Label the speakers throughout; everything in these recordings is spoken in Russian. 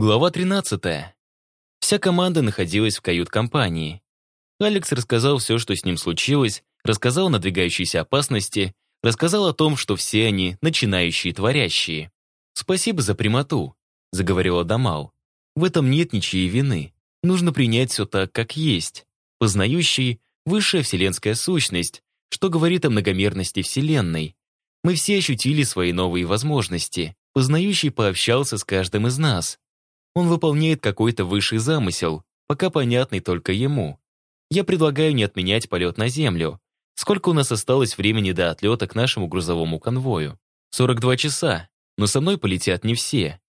Speaker 1: Глава 13. Вся команда находилась в кают-компании. Алекс рассказал все, что с ним случилось, рассказал о надвигающейся опасности, рассказал о том, что все они начинающие творящие. «Спасибо за прямоту», — заговорил Адамал. «В этом нет ничьей вины. Нужно принять все так, как есть. Познающий — высшая вселенская сущность, что говорит о многомерности Вселенной. Мы все ощутили свои новые возможности. Познающий пообщался с каждым из нас. Он выполняет какой-то высший замысел, пока понятный только ему. Я предлагаю не отменять полет на Землю. Сколько у нас осталось времени до отлета к нашему грузовому конвою? 42 часа, но со мной полетят не все.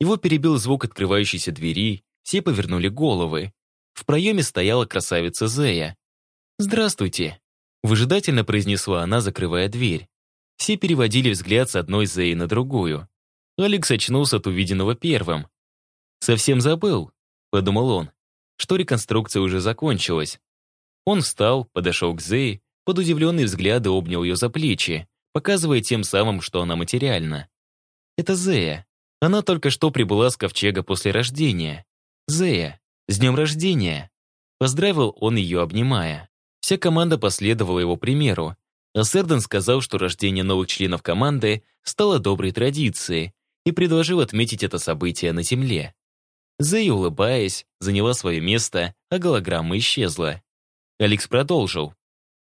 Speaker 1: Его перебил звук открывающейся двери, все повернули головы. В проеме стояла красавица Зея. «Здравствуйте», — выжидательно произнесла она, закрывая дверь. Все переводили взгляд с одной Зеи на другую. Алекс очнулся от увиденного первым. «Совсем забыл», — подумал он, что реконструкция уже закончилась. Он встал, подошел к Зее, под удивленные взгляды обнял ее за плечи, показывая тем самым, что она материальна. «Это Зея. Она только что прибыла с ковчега после рождения. Зея, с днем рождения!» Поздравил он ее, обнимая. Вся команда последовала его примеру, а Серден сказал, что рождение новых членов команды стало доброй традицией и предложил отметить это событие на Земле. Зэй, улыбаясь, заняла свое место, а голограмма исчезла. Алекс продолжил.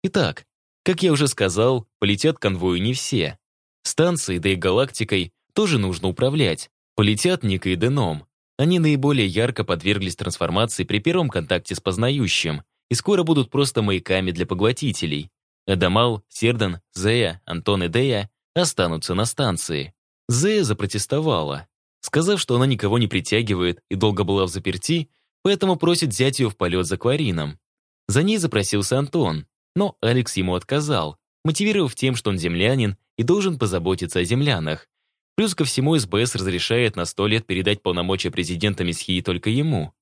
Speaker 1: Итак, как я уже сказал, полетят конвою не все. Станцией, да и галактикой тоже нужно управлять. Полетят Ника и Деном. Они наиболее ярко подверглись трансформации при первом контакте с познающим и скоро будут просто маяками для поглотителей. Адамал, Сердан, Зея, Антон и Дея останутся на станции. Зея запротестовала сказав, что она никого не притягивает и долго была в заперти, поэтому просит взять ее в полет за Кварином. За ней запросился Антон, но Алекс ему отказал, мотивировав тем, что он землянин и должен позаботиться о землянах. Плюс ко всему СБС разрешает на сто лет передать полномочия президента Месхии только ему.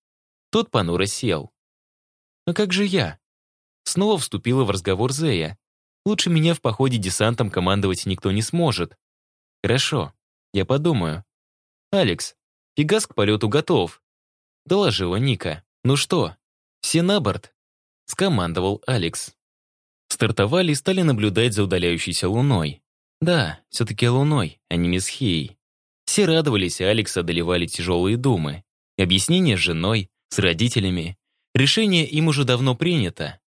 Speaker 1: Тот понуро сел. «А как же я?» Снова вступила в разговор Зея. «Лучше меня в походе десантом командовать никто не сможет». «Хорошо, я подумаю. «Алекс, Пегас к полету готов», — доложила Ника. «Ну что, все на борт?» — скомандовал Алекс. Стартовали и стали наблюдать за удаляющейся луной. Да, все-таки луной, а не Месхией. Все радовались, а Алекса одолевали тяжелые думы. Объяснение с женой, с родителями. Решение им уже давно принято.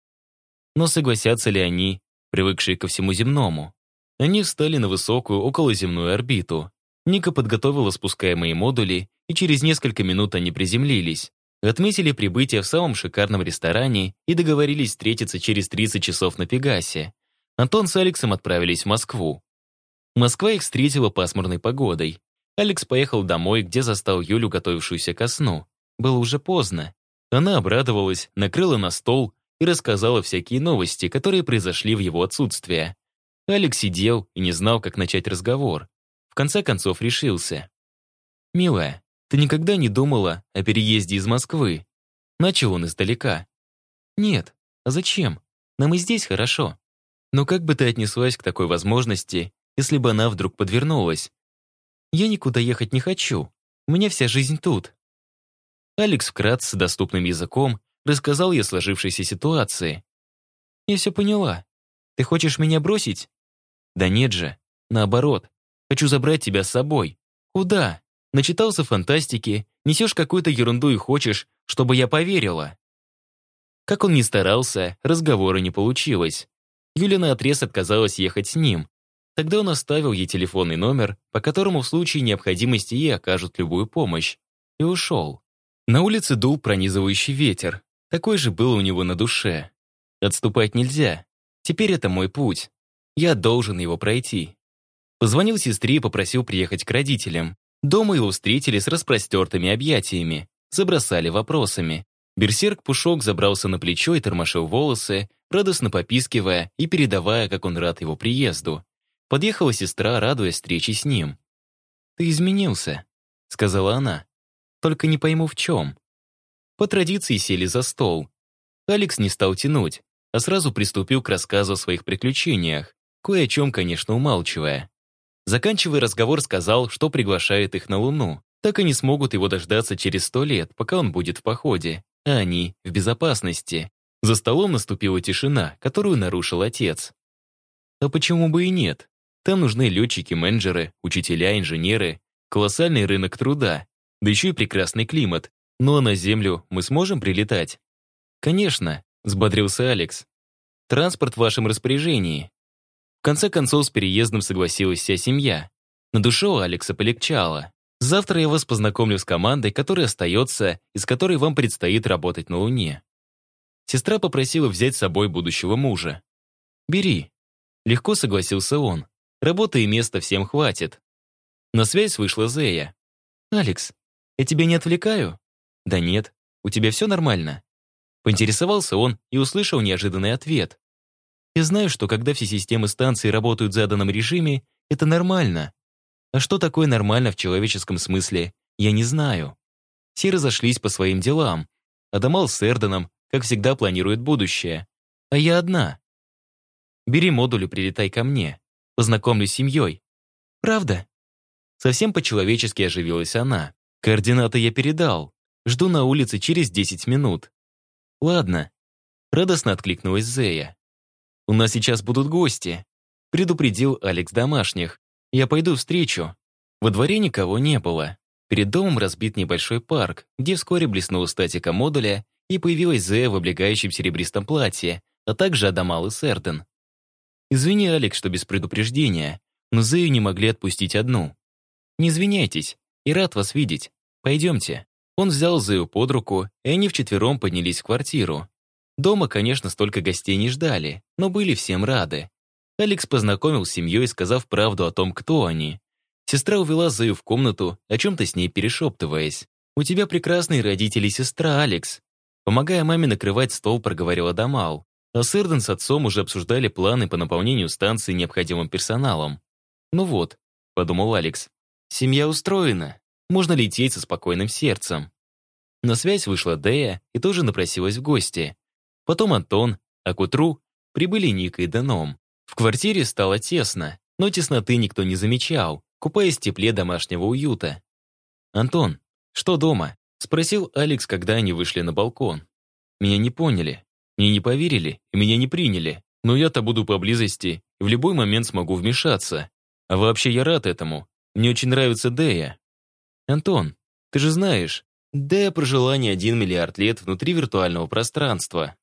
Speaker 1: Но согласятся ли они, привыкшие ко всему земному? Они встали на высокую околоземную орбиту, Ника подготовила спускаемые модули, и через несколько минут они приземлились. Отметили прибытие в самом шикарном ресторане и договорились встретиться через 30 часов на Пегасе. Антон с Алексом отправились в Москву. Москва их встретила пасмурной погодой. Алекс поехал домой, где застал Юлю, готовившуюся ко сну. Было уже поздно. Она обрадовалась, накрыла на стол и рассказала всякие новости, которые произошли в его отсутствие. Алекс сидел и не знал, как начать разговор. В конце концов решился. «Милая, ты никогда не думала о переезде из Москвы?» Начал он издалека. «Нет, а зачем? Нам и здесь хорошо. Но как бы ты отнеслась к такой возможности, если бы она вдруг подвернулась? Я никуда ехать не хочу. У меня вся жизнь тут». Алекс вкратце доступным языком рассказал ей о сложившейся ситуации. «Я все поняла. Ты хочешь меня бросить?» «Да нет же. Наоборот. Хочу забрать тебя с собой. Куда? Начитался фантастики, несешь какую-то ерунду и хочешь, чтобы я поверила. Как он ни старался, разговора не получилось. Юля наотрез отказалась ехать с ним. Тогда он оставил ей телефонный номер, по которому в случае необходимости ей окажут любую помощь, и ушел. На улице дул пронизывающий ветер. Такой же был у него на душе. Отступать нельзя. Теперь это мой путь. Я должен его пройти. Позвонил сестре и попросил приехать к родителям. Дома его встретили с распростертыми объятиями, забросали вопросами. Берсерк Пушок забрался на плечо и тормошил волосы, радостно попискивая и передавая, как он рад его приезду. Подъехала сестра, радуясь встрече с ним. «Ты изменился», — сказала она. «Только не пойму, в чем». По традиции сели за стол. Алекс не стал тянуть, а сразу приступил к рассказу о своих приключениях, кое о чем, конечно, умалчивая. Заканчивая разговор, сказал, что приглашает их на Луну. так и не смогут его дождаться через сто лет, пока он будет в походе, а они в безопасности. За столом наступила тишина, которую нарушил отец. А почему бы и нет? Там нужны летчики, менеджеры, учителя, инженеры, колоссальный рынок труда, да еще и прекрасный климат. Ну а на Землю мы сможем прилетать? Конечно, взбодрился Алекс. Транспорт в вашем распоряжении. Конце концов, с переездом согласилась вся семья. На душе у Алекса полегчало. Завтра я вас познакомлю с командой, которая остается и с которой вам предстоит работать на Луне. Сестра попросила взять с собой будущего мужа. «Бери». Легко согласился он. Работы и места всем хватит. На связь вышла Зея. «Алекс, я тебя не отвлекаю?» «Да нет, у тебя все нормально?» Поинтересовался он и услышал неожиданный ответ. «Я знаю, что когда все системы станции работают в заданном режиме, это нормально. А что такое нормально в человеческом смысле, я не знаю. Все разошлись по своим делам. Адамал с Эрденом, как всегда, планирует будущее. А я одна. Бери модуль и прилетай ко мне. Познакомлюсь с семьей. Правда? Совсем по-человечески оживилась она. Координаты я передал. Жду на улице через 10 минут. Ладно. Радостно откликнулась Зея. У нас сейчас будут гости. Предупредил Алекс домашних. Я пойду встречу. Во дворе никого не было. Перед домом разбит небольшой парк, где вскоре блеснула статика модуля и появилась Зея в облегающем серебристом платье, а также Адамал и Серден. «Извини, Алекс, что без предупреждения, но Зею не могли отпустить одну. Не извиняйтесь, и рад вас видеть. Пойдемте». Он взял Зею под руку, и они вчетвером поднялись в квартиру. Дома, конечно, столько гостей не ждали, но были всем рады. Алекс познакомил с семьей, сказав правду о том, кто они. Сестра увела Зою в комнату, о чем-то с ней перешептываясь. «У тебя прекрасные родители сестра, Алекс». Помогая маме накрывать стол, проговорила Дамал. А Сэрден с отцом уже обсуждали планы по наполнению станции необходимым персоналом. «Ну вот», — подумал Алекс, — «семья устроена. Можно лететь со спокойным сердцем». На связь вышла Дея и тоже напросилась в гости. Потом Антон, а к утру прибыли Ника и Деном. В квартире стало тесно, но тесноты никто не замечал, купаясь в тепле домашнего уюта. «Антон, что дома?» — спросил Алекс, когда они вышли на балкон. «Меня не поняли, мне не поверили и меня не приняли, но я-то буду поблизости и в любой момент смогу вмешаться. А вообще я рад этому. Мне очень нравится Дея». «Антон, ты же знаешь, Дея прожила не один миллиард лет внутри виртуального пространства.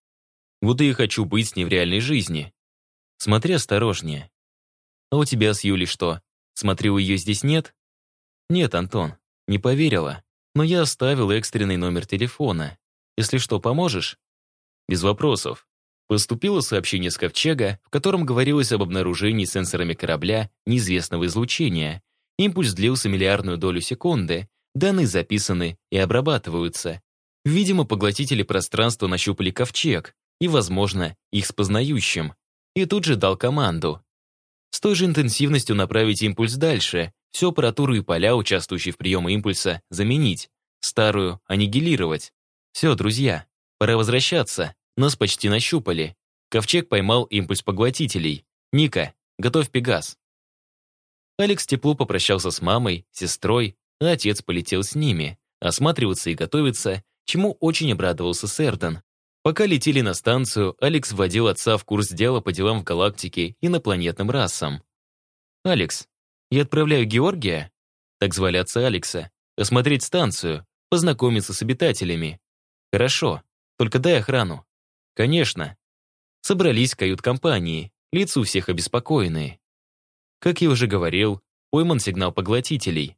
Speaker 1: Вот и хочу быть с ней в реальной жизни. Смотри осторожнее. А у тебя с Юлей что? Смотрю, ее здесь нет? Нет, Антон, не поверила. Но я оставил экстренный номер телефона. Если что, поможешь? Без вопросов. Поступило сообщение с Ковчега, в котором говорилось об обнаружении сенсорами корабля неизвестного излучения. Импульс длился миллиардную долю секунды, данные записаны и обрабатываются. Видимо, поглотители пространства нащупали ковчег, и, возможно, их с познающим и тут же дал команду. С той же интенсивностью направить импульс дальше, всю аппаратуру и поля, участвующие в приеме импульса, заменить, старую аннигилировать. Все, друзья, пора возвращаться, нас почти нащупали. Ковчег поймал импульс поглотителей. Ника, готовь Пегас. Алекс тепло попрощался с мамой, сестрой, а отец полетел с ними, осматриваться и готовиться, чему очень обрадовался Серден. Пока летели на станцию, Алекс вводил отца в курс дела по делам в галактике инопланетным расам. «Алекс, я отправляю Георгия, так звали отца Алекса, осмотреть станцию, познакомиться с обитателями. Хорошо, только дай охрану. Конечно. Собрались в кают-компании, лица у всех обеспокоенные. Как я уже говорил, пойман сигнал поглотителей.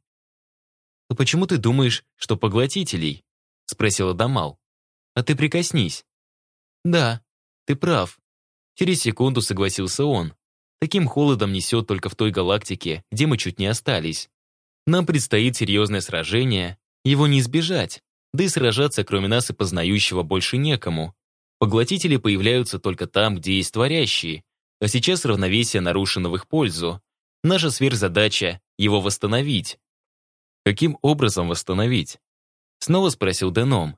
Speaker 1: «А почему ты думаешь, что поглотителей?» — спросила Дамал. «А ты прикоснись. «Да, ты прав». Через секунду согласился он. Таким холодом несет только в той галактике, где мы чуть не остались. Нам предстоит серьезное сражение, его не избежать, да и сражаться кроме нас и познающего больше некому. Поглотители появляются только там, где есть творящие, а сейчас равновесие нарушено в их пользу. Наша сверхзадача — его восстановить. Каким образом восстановить? Снова спросил Деном.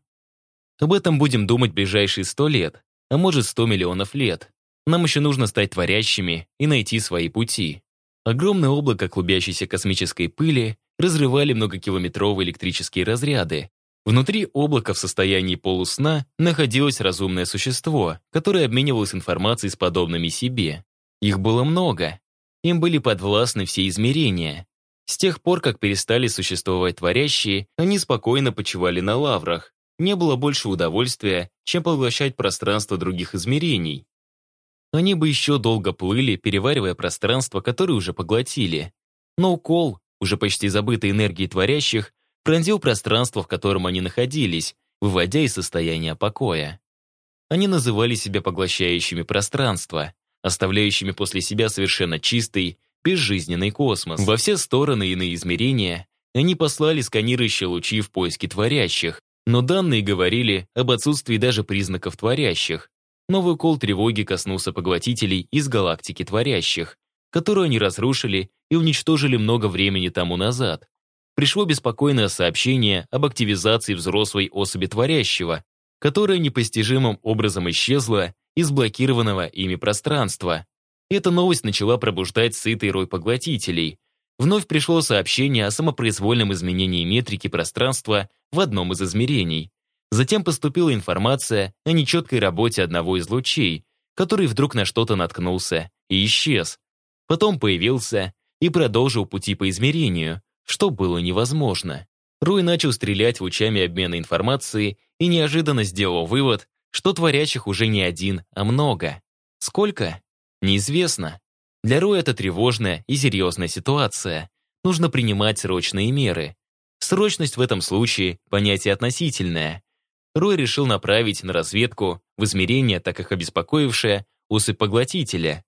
Speaker 1: Об этом будем думать ближайшие сто лет, а может сто миллионов лет. Нам еще нужно стать творящими и найти свои пути. Огромное облако клубящейся космической пыли разрывали многокилометровые электрические разряды. Внутри облака в состоянии полусна находилось разумное существо, которое обменивалось информацией с подобными себе. Их было много. Им были подвластны все измерения. С тех пор, как перестали существовать творящие, они спокойно почивали на лаврах. Не было больше удовольствия, чем поглощать пространство других измерений. Они бы еще долго плыли, переваривая пространство, которое уже поглотили. Но укол, уже почти забытой энергии творящих, пронзил пространство, в котором они находились, выводя из состояния покоя. Они называли себя поглощающими пространство, оставляющими после себя совершенно чистый, безжизненный космос. Во все стороны иные измерения они послали сканирующие лучи в поиске творящих, но данные говорили об отсутствии даже признаков творящих. Новый укол тревоги коснулся поглотителей из галактики творящих, которую они разрушили и уничтожили много времени тому назад. Пришло беспокойное сообщение об активизации взрослой особи творящего, которая непостижимым образом исчезла из блокированного ими пространства. Эта новость начала пробуждать сытый рой поглотителей. Вновь пришло сообщение о самопроизвольном изменении метрики пространства в одном из измерений. Затем поступила информация о нечеткой работе одного из лучей, который вдруг на что-то наткнулся и исчез. Потом появился и продолжил пути по измерению, что было невозможно. Рой начал стрелять лучами обмена информацией и неожиданно сделал вывод, что творящих уже не один, а много. Сколько? Неизвестно. Для Роя это тревожная и серьезная ситуация. Нужно принимать срочные меры. Срочность в этом случае – понятие относительное. Рой решил направить на разведку в измерение, так их обеспокоившее, особь поглотителя.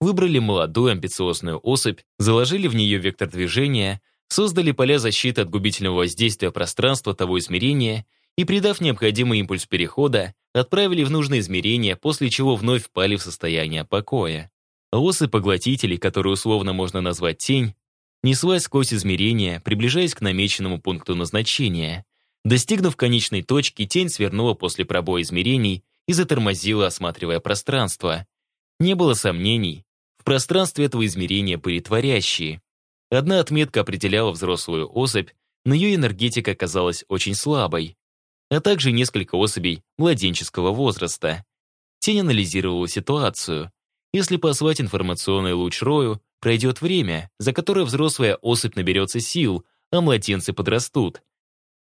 Speaker 1: Выбрали молодую амбициозную особь, заложили в нее вектор движения, создали поля защиты от губительного воздействия пространства того измерения и, придав необходимый импульс перехода, отправили в нужное измерение, после чего вновь впали в состояние покоя. Осы поглотителей, которые условно можно назвать тень, неслась сквозь измерения, приближаясь к намеченному пункту назначения. Достигнув конечной точки, тень свернула после пробоя измерений и затормозила, осматривая пространство. Не было сомнений, в пространстве этого измерения были творящие. Одна отметка определяла взрослую особь, но ее энергетика оказалась очень слабой, а также несколько особей младенческого возраста. Тень анализировала ситуацию. Если послать информационный луч Рою, Пройдет время, за которое взрослая особь наберется сил, а младенцы подрастут.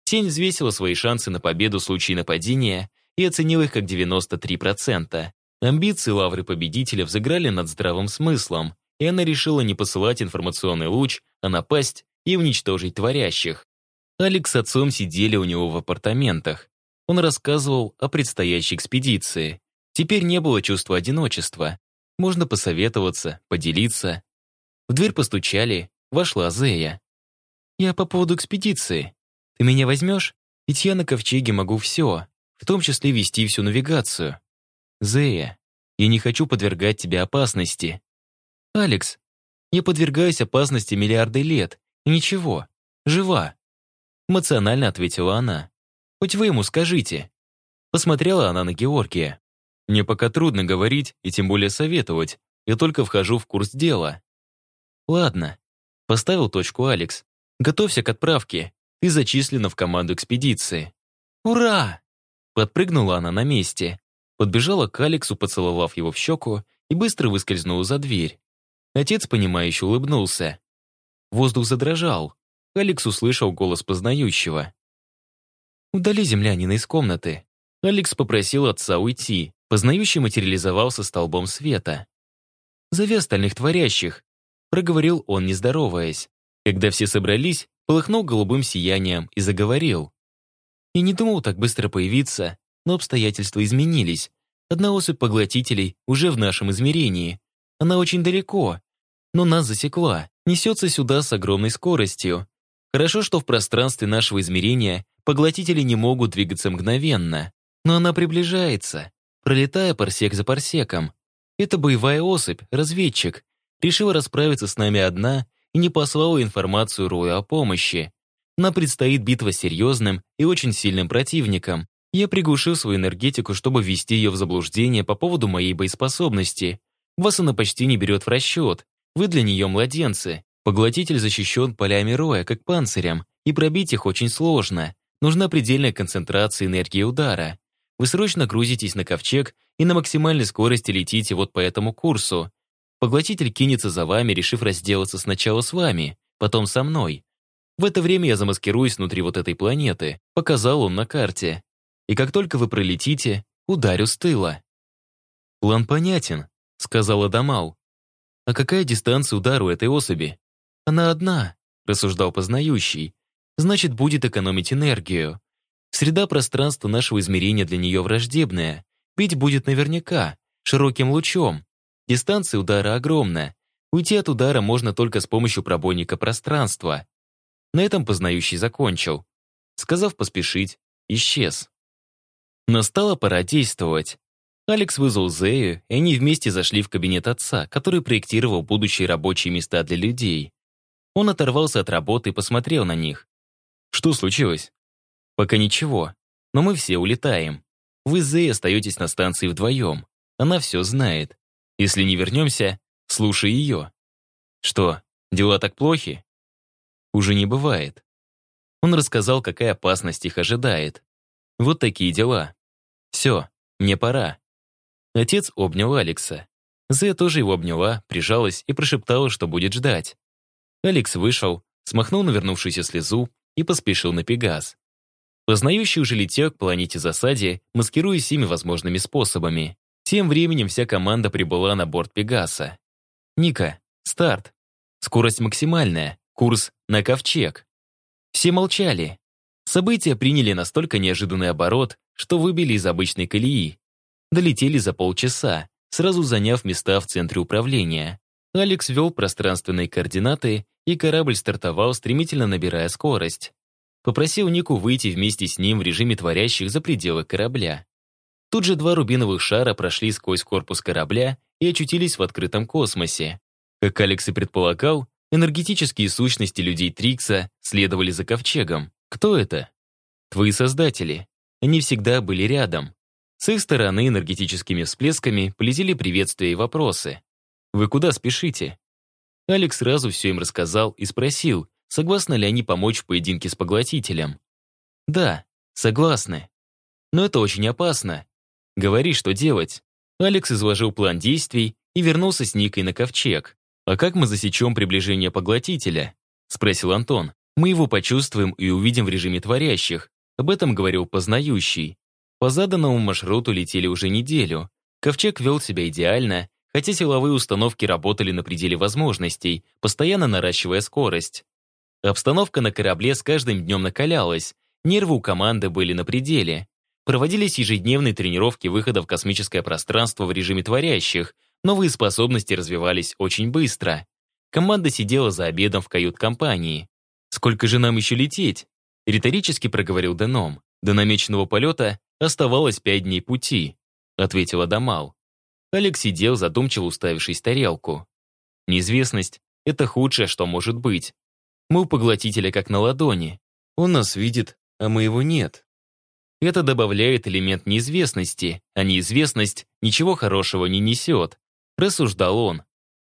Speaker 1: Тень взвесила свои шансы на победу в случае нападения и оценила их как 93%. Амбиции лавры победителя взыграли над здравым смыслом, и она решила не посылать информационный луч, а напасть и уничтожить творящих. Алекс с отцом сидели у него в апартаментах. Он рассказывал о предстоящей экспедиции. Теперь не было чувства одиночества. Можно посоветоваться, поделиться. В дверь постучали, вошла Зея. «Я по поводу экспедиции. Ты меня возьмешь? Ведь я на ковчеге могу все, в том числе вести всю навигацию. Зея, я не хочу подвергать тебя опасности. Алекс, я подвергаюсь опасности миллиарды лет, и ничего, жива. Эмоционально ответила она. Хоть вы ему скажите. Посмотрела она на Георгия. Мне пока трудно говорить и тем более советовать. Я только вхожу в курс дела. «Ладно», — поставил точку Алекс. «Готовься к отправке. Ты зачислена в команду экспедиции». «Ура!» Подпрыгнула она на месте. Подбежала к Алексу, поцеловав его в щеку, и быстро выскользнула за дверь. Отец, понимающе улыбнулся. Воздух задрожал. Алекс услышал голос познающего. «Удали землянина из комнаты». Алекс попросил отца уйти. Познающий материализовался столбом света. «Зови остальных творящих проговорил он, не здороваясь. Когда все собрались, полыхнул голубым сиянием и заговорил. Я не думал так быстро появиться, но обстоятельства изменились. Одна особь поглотителей уже в нашем измерении. Она очень далеко, но нас засекла, несется сюда с огромной скоростью. Хорошо, что в пространстве нашего измерения поглотители не могут двигаться мгновенно, но она приближается, пролетая парсек за парсеком. Это боевая особь, разведчик, решила расправиться с нами одна и не послала информацию Рою о помощи. Нам предстоит битва с серьезным и очень сильным противником. Я приглушил свою энергетику, чтобы ввести ее в заблуждение по поводу моей боеспособности. Вас она почти не берет в расчет. Вы для нее младенцы. Поглотитель защищен полями роя, как панцирем, и пробить их очень сложно. Нужна предельная концентрация энергии удара. Вы срочно грузитесь на ковчег и на максимальной скорости летите вот по этому курсу. Поглотитель кинется за вами, решив разделаться сначала с вами, потом со мной. В это время я замаскируюсь внутри вот этой планеты, показал он на карте. И как только вы пролетите, ударю с тыла. «План понятен», — сказала Дамал. «А какая дистанция удара у этой особи?» «Она одна», — рассуждал познающий. «Значит, будет экономить энергию. Среда пространства нашего измерения для нее враждебная. Бить будет наверняка, широким лучом. Дистанция удара огромна. Уйти от удара можно только с помощью пробойника пространства. На этом познающий закончил. Сказав поспешить, исчез. Настала пора действовать. Алекс вызвал Зею, и они вместе зашли в кабинет отца, который проектировал будущие рабочие места для людей. Он оторвался от работы и посмотрел на них. «Что случилось?» «Пока ничего, но мы все улетаем. Вы с Зей остаетесь на станции вдвоем. Она все знает. Если не вернемся, слушай ее». «Что, дела так плохи?» уже не бывает. Он рассказал, какая опасность их ожидает. Вот такие дела. Все, мне пора. Отец обнял Алекса. Зея тоже его обняла, прижалась и прошептала, что будет ждать. Алекс вышел, смахнул навернувшуюся слезу и поспешил на Пегас. Познающий уже летел к планете засаде, маскируясь всеми возможными способами. Тем временем вся команда прибыла на борт Пегаса. «Ника, старт. Скорость максимальная. Курс на ковчег. Все молчали. События приняли настолько неожиданный оборот, что выбили из обычной колеи. Долетели за полчаса, сразу заняв места в центре управления. Алекс ввел пространственные координаты, и корабль стартовал, стремительно набирая скорость. Попросил Нику выйти вместе с ним в режиме творящих за пределы корабля. Тут же два рубиновых шара прошли сквозь корпус корабля и очутились в открытом космосе. Как Алекс и предполагал, Энергетические сущности людей Трикса следовали за ковчегом. Кто это? Твои создатели. Они всегда были рядом. С их стороны энергетическими всплесками полетели приветствия и вопросы. «Вы куда спешите?» Алекс сразу все им рассказал и спросил, согласны ли они помочь в поединке с поглотителем. «Да, согласны. Но это очень опасно. Говори, что делать». Алекс изложил план действий и вернулся с Никой на ковчег. «А как мы засечем приближение поглотителя?» — спросил Антон. «Мы его почувствуем и увидим в режиме творящих. Об этом говорил познающий. По заданному маршруту летели уже неделю. Ковчег вел себя идеально, хотя силовые установки работали на пределе возможностей, постоянно наращивая скорость. Обстановка на корабле с каждым днем накалялась, нервы у команды были на пределе. Проводились ежедневные тренировки выхода в космическое пространство в режиме творящих, Новые способности развивались очень быстро. Команда сидела за обедом в кают-компании. «Сколько же нам еще лететь?» Риторически проговорил Деном. До намеченного полета оставалось пять дней пути, ответила Дамал. Алекс сидел, задумчиво уставившись тарелку. Неизвестность — это худшее, что может быть. Мы у поглотителя как на ладони. Он нас видит, а мы его нет. Это добавляет элемент неизвестности, а неизвестность ничего хорошего не несет рассуждал он.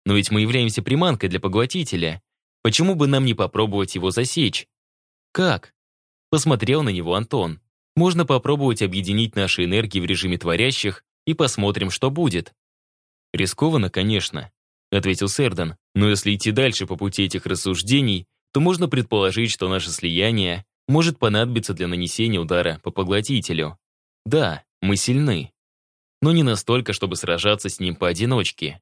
Speaker 1: Но ведь мы являемся приманкой для поглотителя. Почему бы нам не попробовать его засечь? Как? Посмотрел на него Антон. Можно попробовать объединить наши энергии в режиме творящих и посмотрим, что будет. Рискованно, конечно, ответил Сердан. Но если идти дальше по пути этих рассуждений, то можно предположить, что наше слияние может понадобиться для нанесения удара по поглотителю. Да, мы сильны но не настолько, чтобы сражаться с ним поодиночке.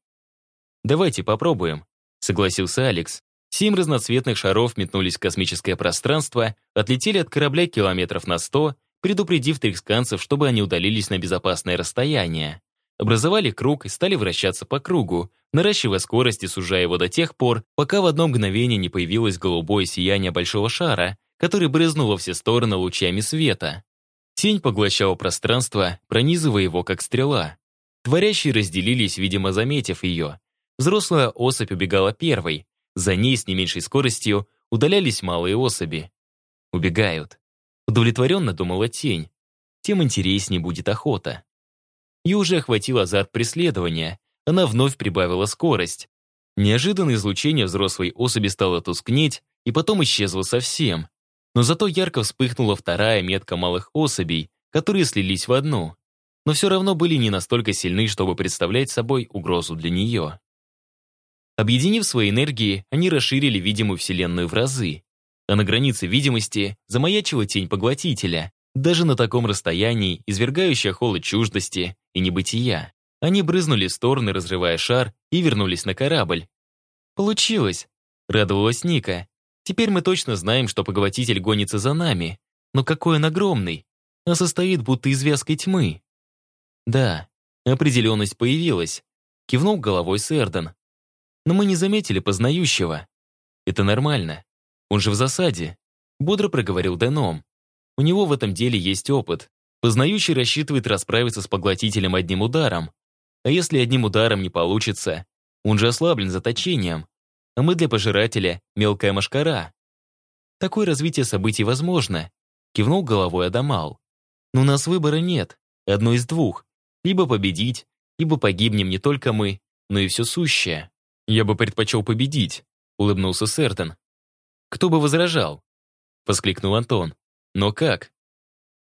Speaker 1: «Давайте попробуем», — согласился Алекс. Семь разноцветных шаров метнулись в космическое пространство, отлетели от корабля километров на сто, предупредив триксканцев, чтобы они удалились на безопасное расстояние. Образовали круг и стали вращаться по кругу, наращивая скорость и сужая его до тех пор, пока в одно мгновение не появилось голубое сияние большого шара, который брызнул во все стороны лучами света. Тень поглощала пространство, пронизывая его, как стрела. Творящие разделились, видимо, заметив ее. Взрослая особь убегала первой. За ней с не меньшей скоростью удалялись малые особи. Убегают. Удовлетворенно думала тень. Тем интереснее будет охота. Ее уже охватил азарт преследования. Она вновь прибавила скорость. Неожиданно излучение взрослой особи стало тускнеть и потом исчезло совсем. Но зато ярко вспыхнула вторая метка малых особей, которые слились в одну. Но все равно были не настолько сильны, чтобы представлять собой угрозу для нее. Объединив свои энергии, они расширили видимую Вселенную в разы. А на границе видимости замаячила тень поглотителя, даже на таком расстоянии, извергающая холод чуждости и небытия. Они брызнули в стороны, разрывая шар, и вернулись на корабль. «Получилось!» — радовалась Ника. «Теперь мы точно знаем, что поглотитель гонится за нами. Но какой он огромный! А состоит будто из вязкой тьмы». «Да, определенность появилась», — кивнул головой Сэрдон. «Но мы не заметили познающего. Это нормально. Он же в засаде», — бодро проговорил Деном. «У него в этом деле есть опыт. Познающий рассчитывает расправиться с поглотителем одним ударом, а если одним ударом не получится, он же ослаблен заточением, а мы для пожирателя мелкая машкара. Такое развитие событий возможно, кивнул головой Адамал. Но у нас выбора нет, одно из двух. Либо победить, либо погибнем не только мы, но и все сущее. Я бы предпочел победить, улыбнулся Сертон. Кто бы возражал? Воскликнул Антон. Но как?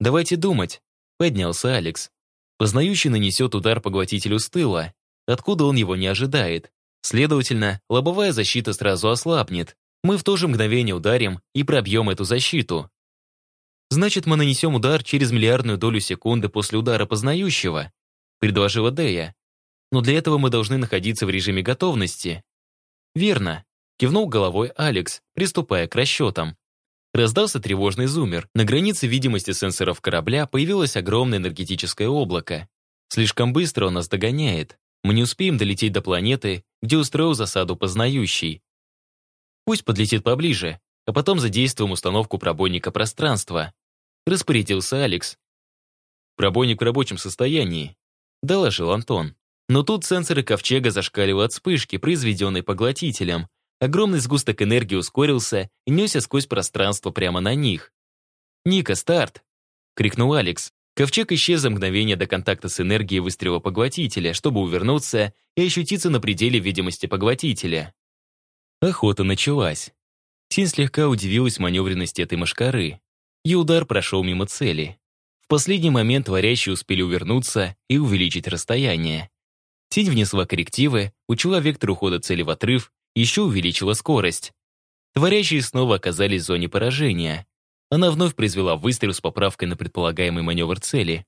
Speaker 1: Давайте думать, поднялся Алекс. Познающий нанесет удар поглотителю с тыла, откуда он его не ожидает. Следовательно, лобовая защита сразу ослабнет. Мы в то же мгновение ударим и пробьем эту защиту. Значит, мы нанесем удар через миллиардную долю секунды после удара познающего, предложила Дея. Но для этого мы должны находиться в режиме готовности. Верно, кивнул головой Алекс, приступая к расчетам. Раздался тревожный зумер. На границе видимости сенсоров корабля появилось огромное энергетическое облако. Слишком быстро он нас догоняет. Мы не успеем долететь до планеты, где устроил засаду познающий. Пусть подлетит поближе, а потом задействуем установку пробойника пространства. Распорядился Алекс. Пробойник в рабочем состоянии. Доложил Антон. Но тут сенсоры ковчега зашкаливали от вспышки, произведенной поглотителем, Огромный сгусток энергии ускорился и несся сквозь пространство прямо на них. «Ника, старт!» — крикнул Алекс. Ковчег исчез за мгновение до контакта с энергией выстрела поглотителя, чтобы увернуться и ощутиться на пределе видимости поглотителя. Охота началась. Тень слегка удивилась маневренности этой машкары. И удар прошел мимо цели. В последний момент творящие успели увернуться и увеличить расстояние. Тень внесла коррективы, учла вектор ухода цели в отрыв еще увеличила скорость. Творящие снова оказались в зоне поражения. Она вновь произвела выстрел с поправкой на предполагаемый маневр цели.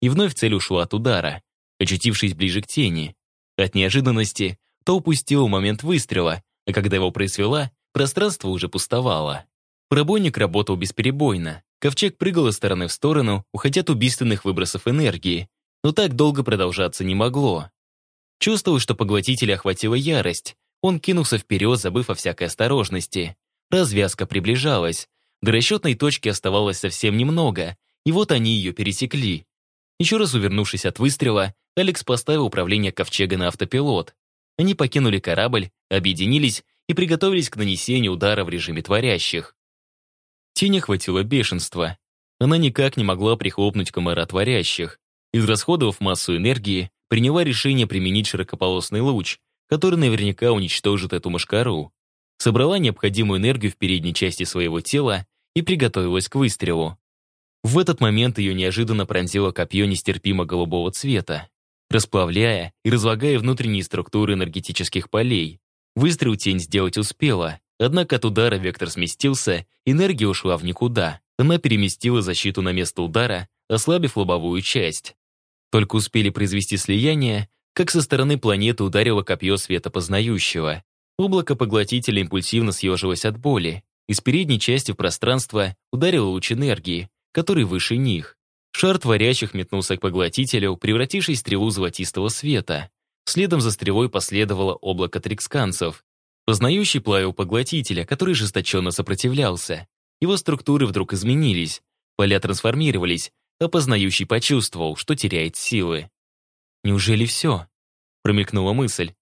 Speaker 1: И вновь цель ушла от удара, очутившись ближе к тени. От неожиданности то упустила момент выстрела, а когда его произвела, пространство уже пустовало. Пробойник работал бесперебойно. Ковчег прыгал из стороны в сторону, уходя от убийственных выбросов энергии. Но так долго продолжаться не могло. Чувствовал, что поглотителя охватила ярость, он кинулся вперед, забыв о всякой осторожности. Развязка приближалась. До расчетной точки оставалось совсем немного, и вот они ее пересекли. Еще раз увернувшись от выстрела, Алекс поставил управление ковчега на автопилот. Они покинули корабль, объединились и приготовились к нанесению удара в режиме творящих. Тень охватило бешенство. Она никак не могла прихлопнуть комара творящих. Израсходовав массу энергии, приняла решение применить широкополосный луч, который наверняка уничтожит эту мошкару. Собрала необходимую энергию в передней части своего тела и приготовилась к выстрелу. В этот момент ее неожиданно пронзило копье нестерпимо голубого цвета, расплавляя и разлагая внутренние структуры энергетических полей. Выстрел тень сделать успела, однако от удара вектор сместился, энергия ушла в никуда. Она переместила защиту на место удара, ослабив лобовую часть. Только успели произвести слияние, как со стороны планеты ударило копье света познающего. Облако поглотителя импульсивно съежилось от боли. Из передней части в пространство ударил луч энергии, который выше них. Шар творящих метнулся к поглотителю, превратившись в стрелу золотистого света. Следом за стрелой последовало облако триксканцев. Познающий плавил поглотителя, который жесточенно сопротивлялся. Его структуры вдруг изменились, поля трансформировались, а познающий почувствовал, что теряет силы. Неужели все? Промелькнула мысль.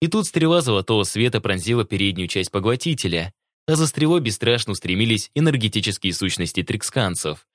Speaker 1: И тут стрела золотого света пронзила переднюю часть поглотителя, а за стрелой бесстрашно устремились энергетические сущности триксканцев.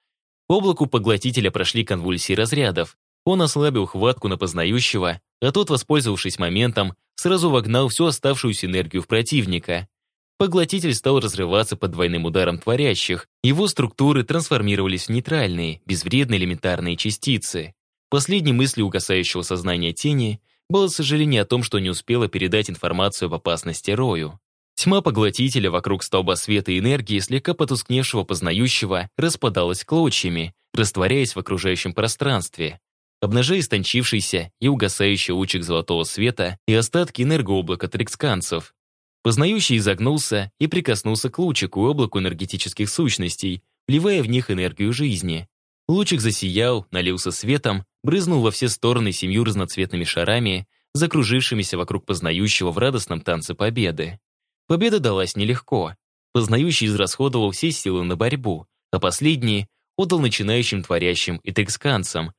Speaker 1: По облаку поглотителя прошли конвульсии разрядов. Он ослабил хватку на познающего, а тот, воспользовавшись моментом, сразу вогнал всю оставшуюся энергию в противника. Поглотитель стал разрываться под двойным ударом творящих, его структуры трансформировались в нейтральные, безвредные элементарные частицы. Последней мыслью угасающего сознания тени было сожаление о том, что не успела передать информацию об опасности Рою. Тьма поглотителя вокруг столба света и энергии, слегка потускневшего познающего, распадалась клочьями, растворяясь в окружающем пространстве, обнажая истончившийся и угасающий лучик золотого света и остатки энергооблака триксканцев. Познающий изогнулся и прикоснулся к лучику и облаку энергетических сущностей, вливая в них энергию жизни. Лучик засиял, налился светом, брызнул во все стороны семью разноцветными шарами, закружившимися вокруг познающего в радостном танце победы. Победа далась нелегко. Познающий израсходовал все силы на борьбу, а последние отдал начинающим творящим и тексканцам.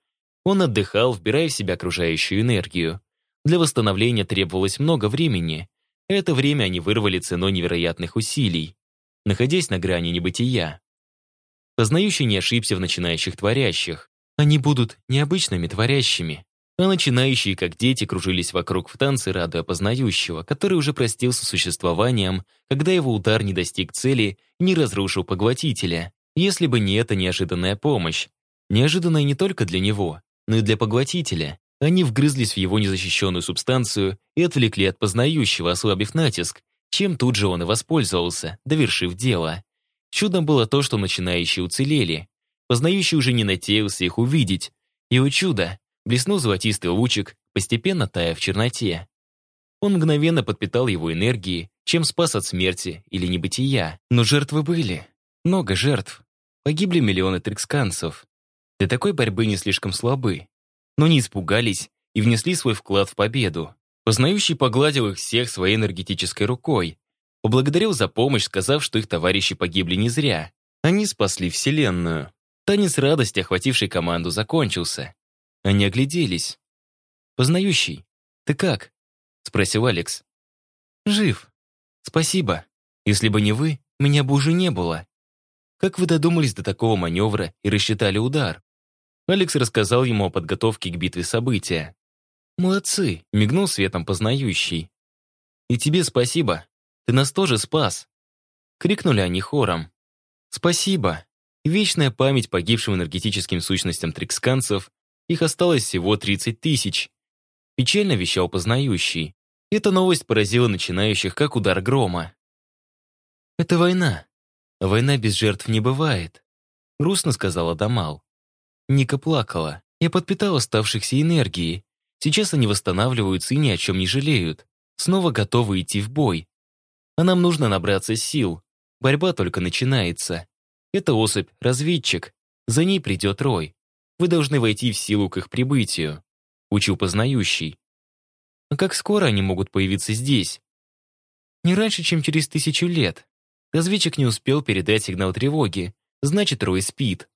Speaker 1: Он отдыхал, вбирая в себя окружающую энергию. Для восстановления требовалось много времени. Это время они вырвали ценой невероятных усилий, находясь на грани небытия. Познающий не ошибся в начинающих творящих. Они будут необычными творящими, а начинающие, как дети, кружились вокруг в танце, радуя познающего, который уже простился существованием, когда его удар не достиг цели и не разрушил поглотителя. Если бы не эта неожиданная помощь. Неожиданная не только для него, но и для поглотителя. Они вгрызлись в его незащищенную субстанцию и отвлекли от познающего, ослабив натиск, чем тут же он и воспользовался, довершив дело. Чудом было то, что начинающие уцелели. Познающий уже не надеялся их увидеть. И, о чудо, блеснул золотистый лучик, постепенно тая в черноте. Он мгновенно подпитал его энергией, чем спас от смерти или небытия. Но жертвы были. Много жертв. Погибли миллионы триксканцев. Для такой борьбы не слишком слабы. Но не испугались и внесли свой вклад в победу. Познающий погладил их всех своей энергетической рукой. Поблагодарил за помощь, сказав, что их товарищи погибли не зря. Они спасли Вселенную. Танец радости, охвативший команду, закончился. Они огляделись. «Познающий, ты как?» — спросил Алекс. «Жив. Спасибо. Если бы не вы, меня бы уже не было. Как вы додумались до такого маневра и рассчитали удар? Алекс рассказал ему о подготовке к битве события. «Молодцы!» — мигнул светом познающий. «И тебе спасибо. Ты нас тоже спас!» Крикнули они хором. «Спасибо!» Вечная память погибшим энергетическим сущностям триксканцев, их осталось всего 30 тысяч. Печально вещал познающий. Эта новость поразила начинающих, как удар грома. «Это война. «Война без жертв не бывает», — грустно сказала Дамал. Ника плакала. Я подпитал оставшихся энергией. Сейчас они восстанавливаются и ни о чем не жалеют. Снова готовы идти в бой. А нам нужно набраться сил. Борьба только начинается. Это особь, разведчик. За ней придет Рой. Вы должны войти в силу к их прибытию. Учил познающий. А как скоро они могут появиться здесь? Не раньше, чем через тысячу лет. Разведчик не успел передать сигнал тревоги, значит, Рой спит.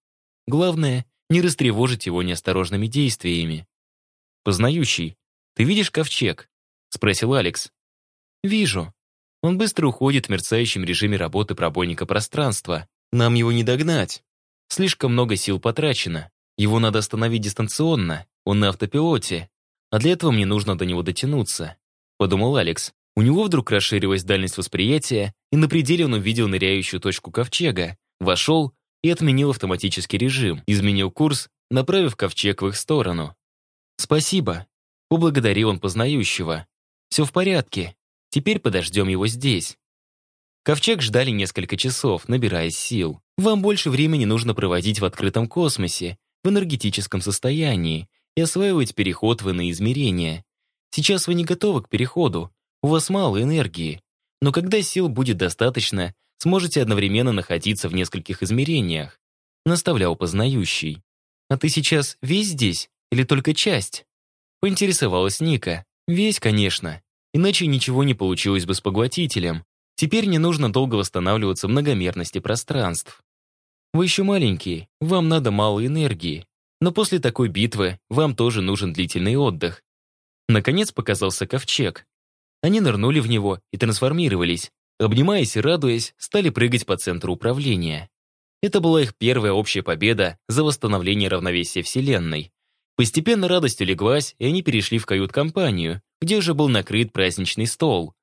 Speaker 1: Главное, не растревожить его неосторожными действиями. «Познающий, ты видишь ковчег?» — спросил Алекс. «Вижу. Он быстро уходит в мерцающем режиме работы пробойника пространства. Нам его не догнать. Слишком много сил потрачено. Его надо остановить дистанционно, он на автопилоте. А для этого мне нужно до него дотянуться», — подумал Алекс. У него вдруг расширилась дальность восприятия, и на пределе он увидел ныряющую точку ковчега, вошел и отменил автоматический режим, изменил курс, направив ковчег в их сторону. «Спасибо», — поблагодарил он познающего. «Все в порядке. Теперь подождем его здесь». Ковчег ждали несколько часов, набираясь сил. Вам больше времени нужно проводить в открытом космосе, в энергетическом состоянии и осваивать переход в иные измерения. Сейчас вы не готовы к переходу, у вас мало энергии, но когда сил будет достаточно, сможете одновременно находиться в нескольких измерениях, наставлял познающий. А ты сейчас весь здесь или только часть? Поинтересовалась Ника. Весь, конечно. Иначе ничего не получилось бы с поглотителем. Теперь не нужно долго восстанавливаться в многомерности пространств. Вы еще маленькие, вам надо мало энергии. Но после такой битвы вам тоже нужен длительный отдых. Наконец показался ковчег. Они нырнули в него и трансформировались. Обнимаясь и радуясь, стали прыгать по центру управления. Это была их первая общая победа за восстановление равновесия Вселенной. Постепенно радость улеглась, и они перешли в кают-компанию, где уже был накрыт праздничный стол.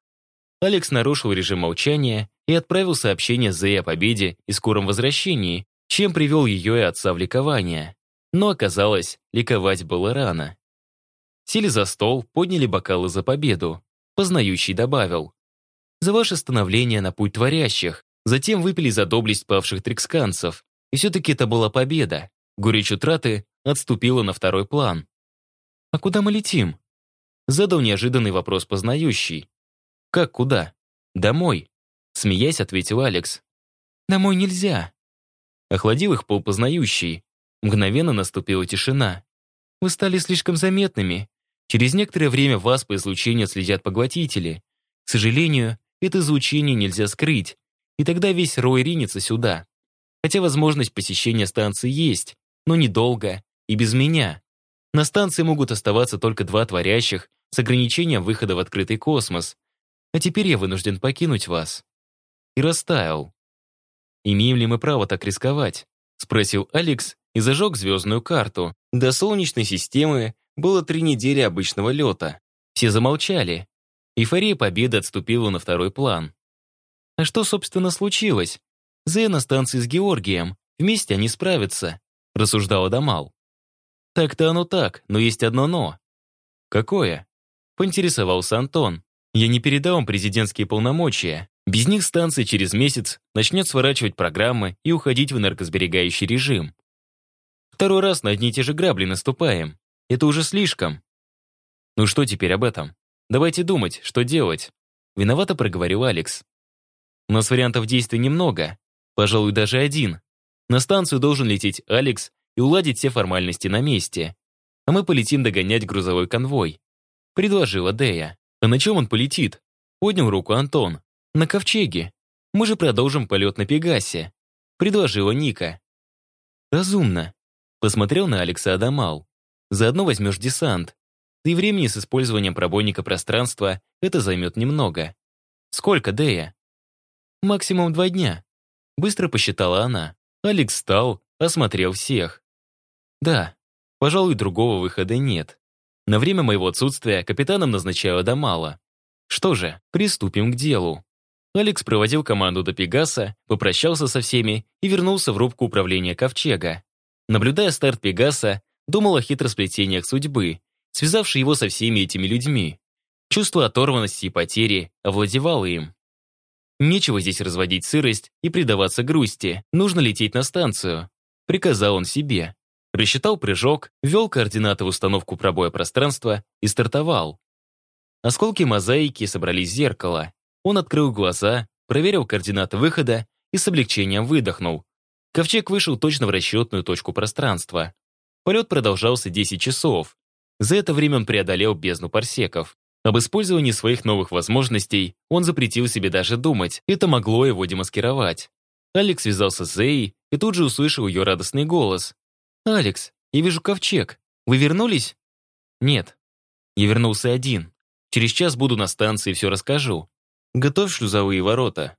Speaker 1: Алекс нарушил режим молчания и отправил сообщение Зэй о победе и скором возвращении, чем привел ее и отца в ликование. Но оказалось, ликовать было рано. Сели за стол, подняли бокалы за победу. Познающий добавил. «За ваше становление на путь творящих». Затем выпили за доблесть павших триксканцев. И все-таки это была победа. Горечь утраты отступила на второй план. «А куда мы летим?» Задал неожиданный вопрос познающий. «Как куда?» «Домой», — смеясь, ответил Алекс. «Домой нельзя». Охладил их полпознающий. Мгновенно наступила тишина. «Вы стали слишком заметными. Через некоторое время вас по излучению следят поглотители. К сожалению, это излучение нельзя скрыть, и тогда весь рой ринется сюда. Хотя возможность посещения станции есть, но недолго и без меня. На станции могут оставаться только два творящих с ограничением выхода в открытый космос. А теперь я вынужден покинуть вас. И растаял. «Имеем ли мы право так рисковать?» — спросил Алекс и зажег звездную карту. До Солнечной системы было три недели обычного лета. Все замолчали. Эйфория победы отступила на второй план. А что, собственно, случилось? Зея на станции с Георгием. Вместе они справятся, рассуждал Адамал. Так-то оно так, но есть одно «но». Какое? Поинтересовался Антон. Я не передал вам президентские полномочия. Без них станция через месяц начнет сворачивать программы и уходить в энергосберегающий режим. Второй раз на одни и те же грабли наступаем. Это уже слишком. Ну что теперь об этом? Давайте думать, что делать. Виновато проговорил Алекс. У нас вариантов действий немного. Пожалуй, даже один. На станцию должен лететь Алекс и уладить все формальности на месте. А мы полетим догонять грузовой конвой. Предложила Дея. А на чем он полетит? Поднял руку Антон. На ковчеге. Мы же продолжим полет на Пегасе. Предложила Ника. Разумно. Посмотрел на Алекса Адамал. Заодно возьмешь десант. Да и времени с использованием пробойника пространства это займет немного. Сколько, Дея? Максимум два дня. Быстро посчитала она. Алекс встал, осмотрел всех. Да, пожалуй, другого выхода нет. На время моего отсутствия капитаном назначаю Адамала. Что же, приступим к делу. Алекс проводил команду до Пегаса, попрощался со всеми и вернулся в рубку управления Ковчега. Наблюдая старт Пегаса, думал о хитросплетениях судьбы, связавшей его со всеми этими людьми. Чувство оторванности и потери овладевало им. Нечего здесь разводить сырость и предаваться грусти, нужно лететь на станцию. Приказал он себе. Рассчитал прыжок, ввел координаты в установку пробоя пространства и стартовал. Осколки мозаики собрались в зеркало. Он открыл глаза, проверил координаты выхода и с облегчением выдохнул. Ковчег вышел точно в расчетную точку пространства. Полет продолжался 10 часов. За это время он преодолел бездну парсеков. Об использовании своих новых возможностей он запретил себе даже думать, это могло его демаскировать. Алекс связался с Зеей и тут же услышал ее радостный голос. «Алекс, я вижу ковчег. Вы вернулись?» «Нет. Я вернулся один. Через час буду на станции и все расскажу. Готовь шлюзовые ворота».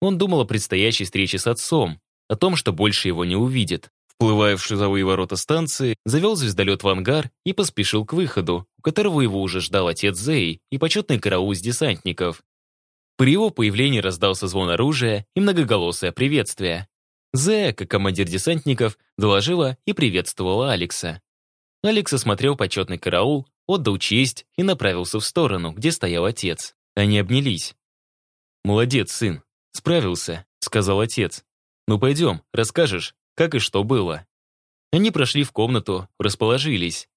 Speaker 1: Он думал о предстоящей встрече с отцом, о том, что больше его не увидит. Вплывая в шлюзовые ворота станции, завел звездолет в ангар и поспешил к выходу, у которого его уже ждал отец Зей и почетный караул из десантников. При его появлении раздался звон оружия и многоголосое приветствие. Зея, как командир десантников, доложила и приветствовала Алекса. Алекс осмотрел почетный караул, отдал честь и направился в сторону, где стоял отец. Они обнялись. «Молодец, сын, справился», — сказал отец. «Ну пойдем, расскажешь, как и что было». Они прошли в комнату, расположились.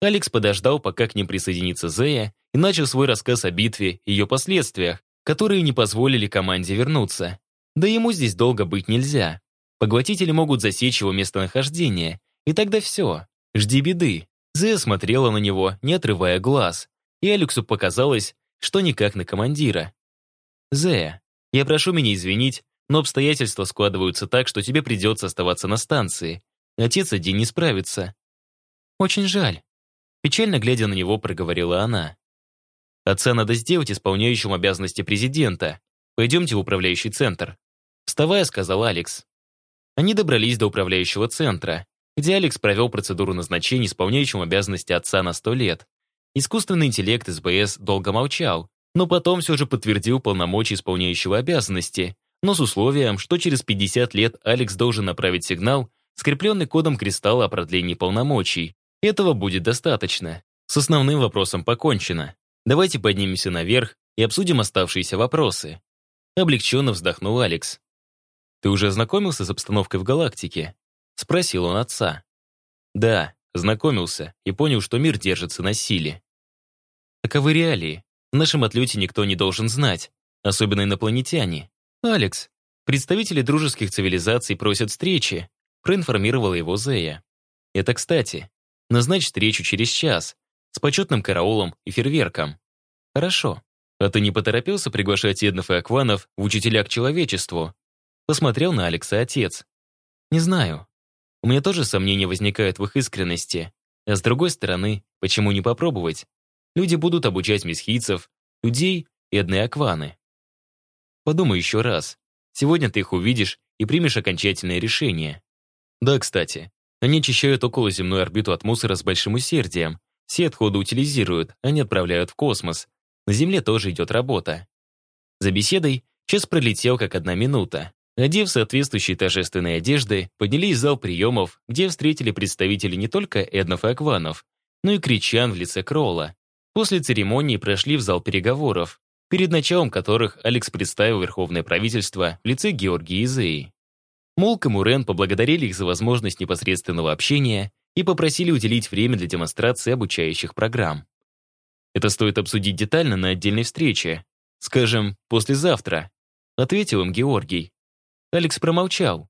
Speaker 1: Алекс подождал, пока к ним присоединится Зея, и начал свой рассказ о битве и ее последствиях, которые не позволили команде вернуться. Да ему здесь долго быть нельзя. Поглотители могут засечь его местонахождение, и тогда все, жди беды. Зея смотрела на него, не отрывая глаз, и Алексу показалось, что никак на командира. «Зея, я прошу меня извинить, но обстоятельства складываются так, что тебе придется оставаться на станции. Отец один не справится. Очень жаль. Печально глядя на него, проговорила она. Отца надо сделать исполняющим обязанности президента. Пойдемте в управляющий центр. Вставая, сказал Алекс. Они добрались до управляющего центра. где Алекс провел процедуру назначения исполняющим обязанности отца на 100 лет. Искусственный интеллект СБС долго молчал, но потом все же подтвердил полномочия исполняющего обязанности, но с условием, что через 50 лет Алекс должен направить сигнал, скрепленный кодом кристалла о продлении полномочий. Этого будет достаточно. С основным вопросом покончено. Давайте поднимемся наверх и обсудим оставшиеся вопросы. Облегченно вздохнул Алекс. «Ты уже ознакомился с обстановкой в галактике?» Спросил он отца. «Да, знакомился и понял, что мир держится на силе». Таковы реалии. В нашем отлете никто не должен знать, особенно инопланетяне. «Алекс, представители дружеских цивилизаций просят встречи», проинформировала его Зея. «Это кстати. Назначь встречу через час, с почетным караулом и фейерверком». «Хорошо. А ты не поторопился приглашать Эднов и Акванов в учителя к человечеству?» Посмотрел на Алекса отец. «Не знаю. У меня тоже сомнения возникают в их искренности. А с другой стороны, почему не попробовать? Люди будут обучать месхийцев, людей и одни акваны. Подумай еще раз. Сегодня ты их увидишь и примешь окончательное решение. Да, кстати, они очищают околоземную орбиту от мусора с большим усердием. Все отходы утилизируют, они отправляют в космос. На Земле тоже идет работа. За беседой час пролетел как одна минута. Одев соответствующие торжественные одежды, поднялись в зал приемов, где встретили представителей не только Эднов и Акванов, но и кричан в лице Кролла. После церемонии прошли в зал переговоров перед началом которых Алекс представил Верховное правительство в лице Георгии Изеи. Молк и Мурен поблагодарили их за возможность непосредственного общения и попросили уделить время для демонстрации обучающих программ. Это стоит обсудить детально на отдельной встрече, скажем, послезавтра, ответил им Георгий. Алекс промолчал.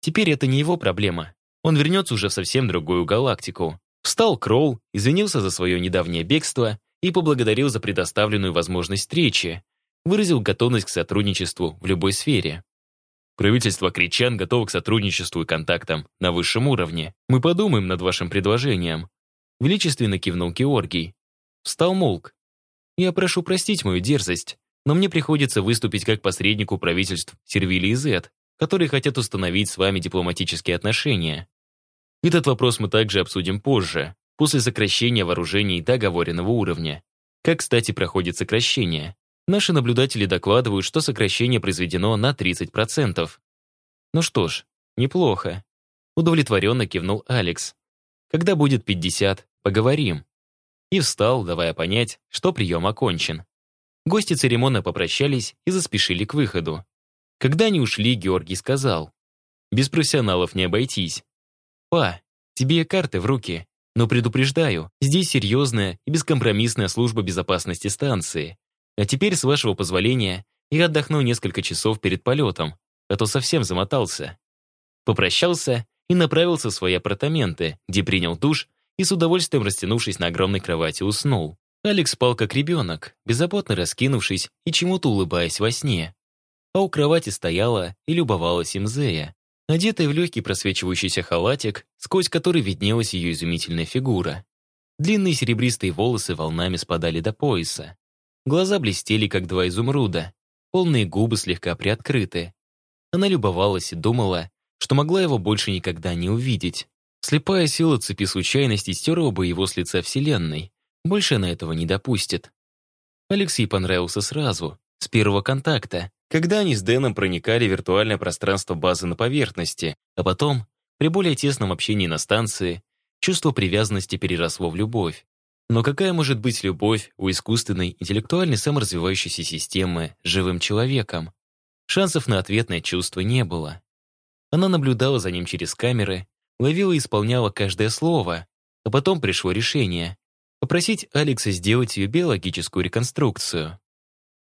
Speaker 1: Теперь это не его проблема. Он вернется уже в совсем другую галактику. Встал Кроул, извинился за свое недавнее бегство и поблагодарил за предоставленную возможность встречи, выразил готовность к сотрудничеству в любой сфере. Правительство Кричан готово к сотрудничеству и контактам на высшем уровне. Мы подумаем над вашим предложением. Величественно кивнул Георгий. Встал Молк. Я прошу простить мою дерзость, но мне приходится выступить как посреднику правительств Сервилии и Зет, которые хотят установить с вами дипломатические отношения. Этот вопрос мы также обсудим позже после сокращения вооружений до оговоренного уровня. Как, кстати, проходит сокращение? Наши наблюдатели докладывают, что сокращение произведено на 30%. Ну что ж, неплохо. Удовлетворенно кивнул Алекс. Когда будет 50, поговорим. И встал, давая понять, что прием окончен. Гости церемонно попрощались и заспешили к выходу. Когда они ушли, Георгий сказал, «Без профессионалов не обойтись. Па, тебе карты в руки. Но предупреждаю, здесь серьезная и бескомпромиссная служба безопасности станции. А теперь, с вашего позволения, я отдохну несколько часов перед полетом, а то совсем замотался. Попрощался и направился в свои апартаменты, где принял душ и с удовольствием растянувшись на огромной кровати уснул. Алекс спал как ребенок, беззаботно раскинувшись и чему-то улыбаясь во сне. А у кровати стояла и любовалась им Зея одетая в легкий просвечивающийся халатик, сквозь который виднелась ее изумительная фигура. Длинные серебристые волосы волнами спадали до пояса. Глаза блестели, как два изумруда, полные губы слегка приоткрыты. Она любовалась и думала, что могла его больше никогда не увидеть. Слепая сила цепи случайностей стерла бы его с лица Вселенной. Больше она этого не допустит. Алексей понравился сразу, с первого контакта, когда они с Дэном проникали в виртуальное пространство базы на поверхности, а потом, при более тесном общении на станции, чувство привязанности переросло в любовь. Но какая может быть любовь у искусственной, интеллектуальной саморазвивающейся системы с живым человеком? Шансов на ответное чувство не было. Она наблюдала за ним через камеры, ловила и исполняла каждое слово, а потом пришло решение — попросить Алекса сделать ее биологическую реконструкцию.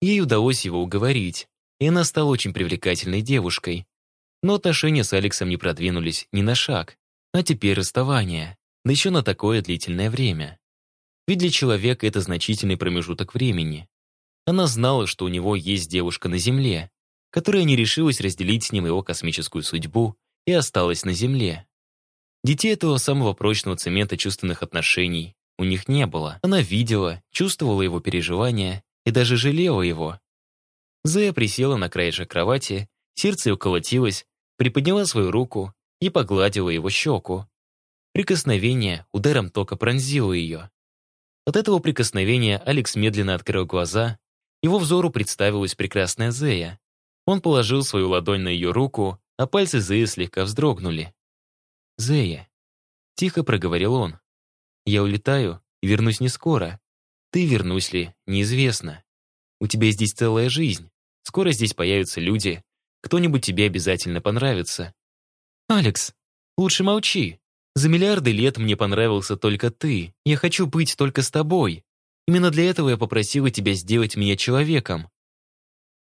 Speaker 1: Ей удалось его уговорить и она стала очень привлекательной девушкой. Но отношения с Алексом не продвинулись ни на шаг. А теперь расставание, да еще на такое длительное время. Ведь для человека это значительный промежуток времени. Она знала, что у него есть девушка на Земле, которая не решилась разделить с ним его космическую судьбу и осталась на Земле. Детей этого самого прочного цемента чувственных отношений у них не было. Она видела, чувствовала его переживания и даже жалела его, Зоя присела на краешек кровати, сердце ее колотилось, приподняла свою руку и погладила его щеку. Прикосновение ударом тока пронзило ее. От этого прикосновения Алекс медленно открыл глаза. Его взору представилась прекрасная Зея. Он положил свою ладонь на ее руку, а пальцы Зеи слегка вздрогнули. «Зея», — тихо проговорил он, — «я улетаю и вернусь не скоро. Ты вернусь ли, неизвестно. У тебя здесь целая жизнь. Скоро здесь появятся люди. Кто-нибудь тебе обязательно понравится». «Алекс, лучше молчи. За миллиарды лет мне понравился только ты. Я хочу быть только с тобой. Именно для этого я попросила тебя сделать меня человеком».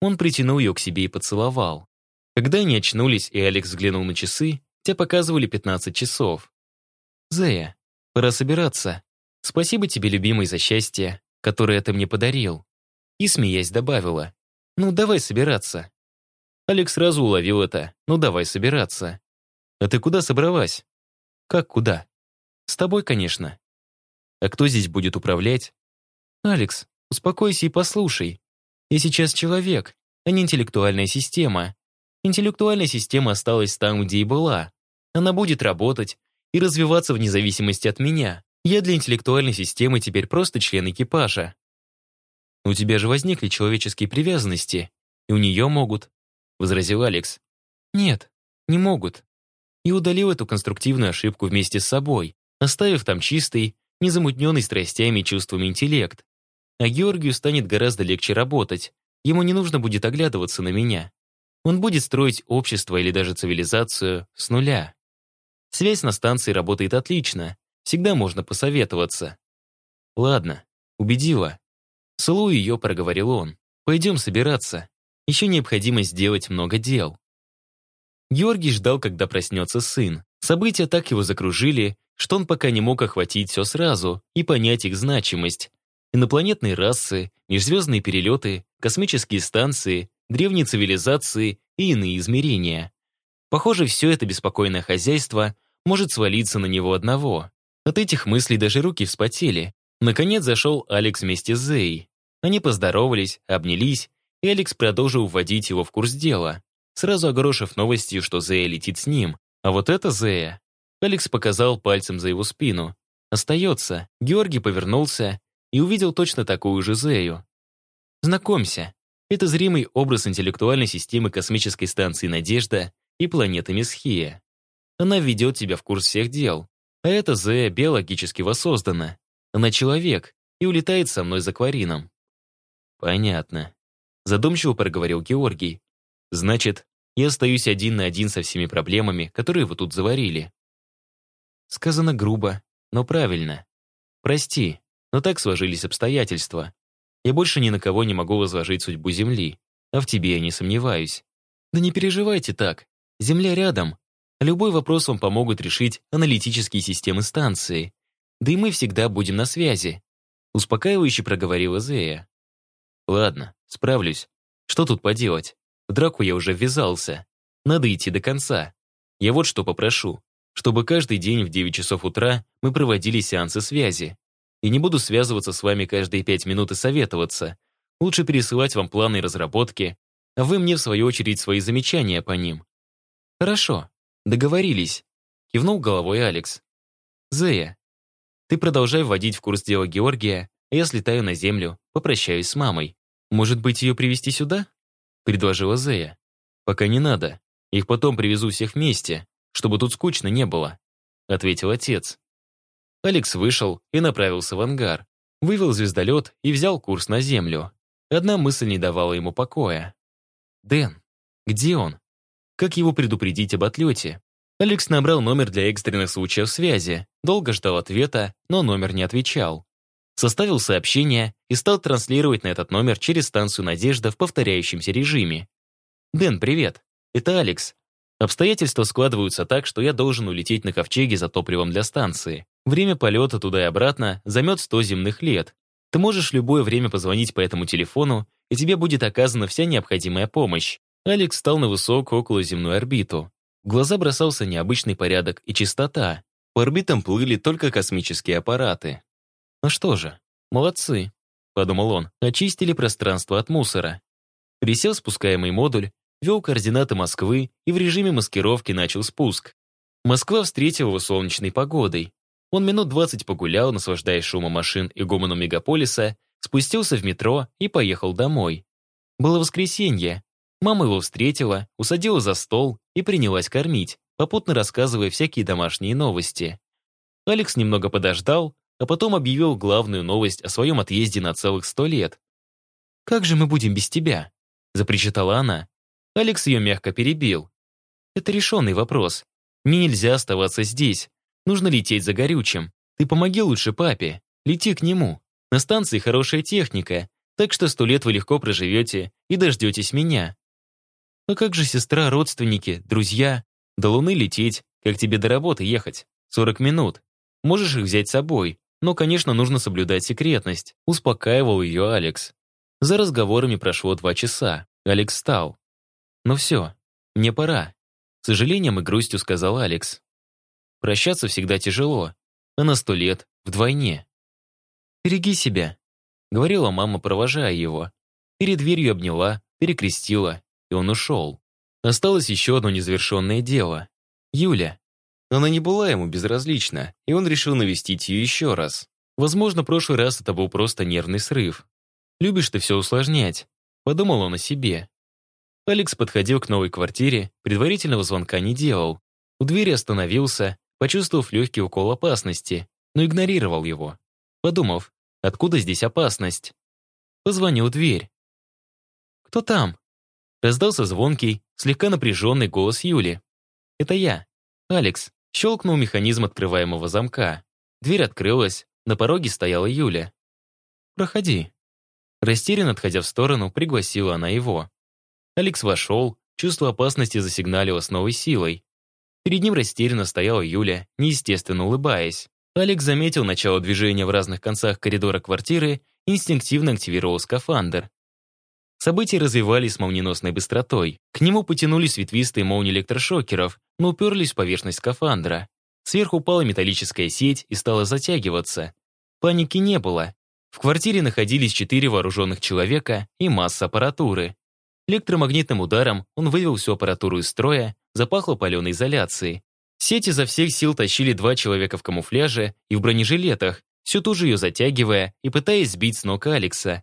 Speaker 1: Он притянул ее к себе и поцеловал. Когда они очнулись, и Алекс взглянул на часы, те показывали 15 часов. «Зея, пора собираться. Спасибо тебе, любимый, за счастье, которое ты мне подарил». И, смеясь, добавила. «Ну, давай собираться». Алекс сразу уловил это. «Ну, давай собираться». «А ты куда собралась?» Как куда? С тобой, конечно. А кто здесь будет управлять? Алекс, успокойся и послушай. Я сейчас человек, а не интеллектуальная система. Интеллектуальная система осталась там, где и была. Она будет работать и развиваться вне зависимости от меня. Я для интеллектуальной системы теперь просто член экипажа. У тебя же возникли человеческие привязанности, и у нее могут, возразил Алекс. Нет, не могут и удалил эту конструктивную ошибку вместе с собой, оставив там чистый, незамутненный страстями и чувствами интеллект. А Георгию станет гораздо легче работать, ему не нужно будет оглядываться на меня. Он будет строить общество или даже цивилизацию с нуля. Связь на станции работает отлично, всегда можно посоветоваться. Ладно, убедила. Целую ее, проговорил он. Пойдем собираться. Еще необходимо сделать много дел. Георгий ждал, когда проснется сын. События так его закружили, что он пока не мог охватить все сразу и понять их значимость. Инопланетные расы, межзвездные перелеты, космические станции, древние цивилизации и иные измерения. Похоже, все это беспокойное хозяйство может свалиться на него одного. От этих мыслей даже руки вспотели. Наконец зашел Алекс вместе с Зей. Они поздоровались, обнялись, и Алекс продолжил вводить его в курс дела сразу огорошив новостью, что Зея летит с ним. А вот это Зея. Алекс показал пальцем за его спину. Остается. Георгий повернулся и увидел точно такую же Зею. Знакомься, это зримый образ интеллектуальной системы космической станции «Надежда» и планеты Месхия. Она ведет тебя в курс всех дел. А эта Зея биологически воссоздана. Она человек и улетает со мной за Кварином. Понятно. Задумчиво проговорил Георгий. Значит, я остаюсь один на один со всеми проблемами, которые вы тут заварили. Сказано грубо, но правильно. Прости, но так сложились обстоятельства. Я больше ни на кого не могу возложить судьбу Земли, а в тебе я не сомневаюсь. Да не переживайте так. Земля рядом. Любой вопрос вам помогут решить аналитические системы станции. Да и мы всегда будем на связи. Успокаивающе проговорила Зея. Ладно, справлюсь. Что тут поделать? В драку я уже ввязался. Надо идти до конца. Я вот что попрошу. Чтобы каждый день в 9 часов утра мы проводили сеансы связи. И не буду связываться с вами каждые 5 минут и советоваться. Лучше пересылать вам планы и разработки, а вы мне, в свою очередь, свои замечания по ним. Хорошо, договорились. Кивнул головой Алекс. Зея, ты продолжай вводить в курс дела Георгия, а я слетаю на землю, попрощаюсь с мамой. Может быть, ее привести сюда? предложила Зея. «Пока не надо. Их потом привезу всех вместе, чтобы тут скучно не было», ответил отец. Алекс вышел и направился в ангар. Вывел звездолет и взял курс на Землю. Одна мысль не давала ему покоя. «Дэн, где он? Как его предупредить об отлете?» Алекс набрал номер для экстренных случаев связи, долго ждал ответа, но номер не отвечал составил сообщение и стал транслировать на этот номер через станцию «Надежда» в повторяющемся режиме. «Дэн, привет. Это Алекс. Обстоятельства складываются так, что я должен улететь на ковчеге за топливом для станции. Время полета туда и обратно займет 100 земных лет. Ты можешь любое время позвонить по этому телефону, и тебе будет оказана вся необходимая помощь». Алекс стал на высокую околоземную орбиту. В глаза бросался необычный порядок и чистота. По орбитам плыли только космические аппараты. «Ну что же, молодцы», — подумал он, очистили пространство от мусора. Присел спускаемый модуль, ввел координаты Москвы и в режиме маскировки начал спуск. Москва встретила его солнечной погодой. Он минут двадцать погулял, наслаждаясь шумом машин и гомоном мегаполиса, спустился в метро и поехал домой. Было воскресенье. Мама его встретила, усадила за стол и принялась кормить, попутно рассказывая всякие домашние новости. Алекс немного подождал, а потом объявил главную новость о своем отъезде на целых сто лет. «Как же мы будем без тебя?» – запричитала она. Алекс ее мягко перебил. «Это решенный вопрос. Мне нельзя оставаться здесь. Нужно лететь за горючим. Ты помоги лучше папе. Лети к нему. На станции хорошая техника, так что сто лет вы легко проживете и дождетесь меня. А как же сестра, родственники, друзья? До Луны лететь, как тебе до работы ехать? 40 минут. Можешь их взять с собой, но, конечно, нужно соблюдать секретность. Успокаивал ее Алекс. За разговорами прошло два часа. Алекс встал. «Ну все, мне пора», — с сожалением и грустью сказал Алекс. Прощаться всегда тяжело, а на сто лет вдвойне. «Береги себя», — говорила мама, провожая его. Перед дверью обняла, перекрестила, и он ушел. Осталось еще одно незавершенное дело. Юля. Она не была ему безразлична, и он решил навестить ее еще раз. Возможно, прошлый раз это был просто нервный срыв. «Любишь ты все усложнять», — подумал он о себе. Алекс подходил к новой квартире, предварительного звонка не делал. У двери остановился, почувствовав легкий укол опасности, но игнорировал его. Подумав, откуда здесь опасность? Позвонил в дверь. «Кто там?» Раздался звонкий, слегка напряженный голос Юли. «Это я. Алекс». Щелкнул механизм открываемого замка. Дверь открылась, на пороге стояла Юля. «Проходи». Растерянно отходя в сторону, пригласила она его. Алекс вошел, чувство опасности засигналило с новой силой. Перед ним растерянно стояла Юля, неестественно улыбаясь. Алекс заметил начало движения в разных концах коридора квартиры инстинктивно активировал скафандр. События развивались с молниеносной быстротой. К нему потянулись ветвистые молнии электрошокеров, но уперлись в поверхность скафандра. Сверху упала металлическая сеть и стала затягиваться. Паники не было. В квартире находились четыре вооруженных человека и масса аппаратуры. Электромагнитным ударом он вывел всю аппаратуру из строя, запахло паленой изоляцией. Сеть изо всех сил тащили два человека в камуфляже и в бронежилетах, все ту же ее затягивая и пытаясь сбить с ног Алекса.